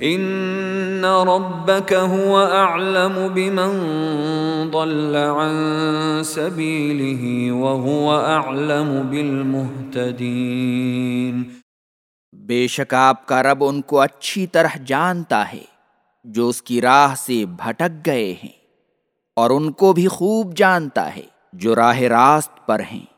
ان ربك هو اعلم بمن ضل عن سبيله وهو اعلم بالمهتدين۔ بے شک آپ کا رب ان کو اچھی طرح جانتا ہے جو اس کی راہ سے بھٹک گئے ہیں اور ان کو بھی خوب جانتا ہے جو راہ راست پر ہیں۔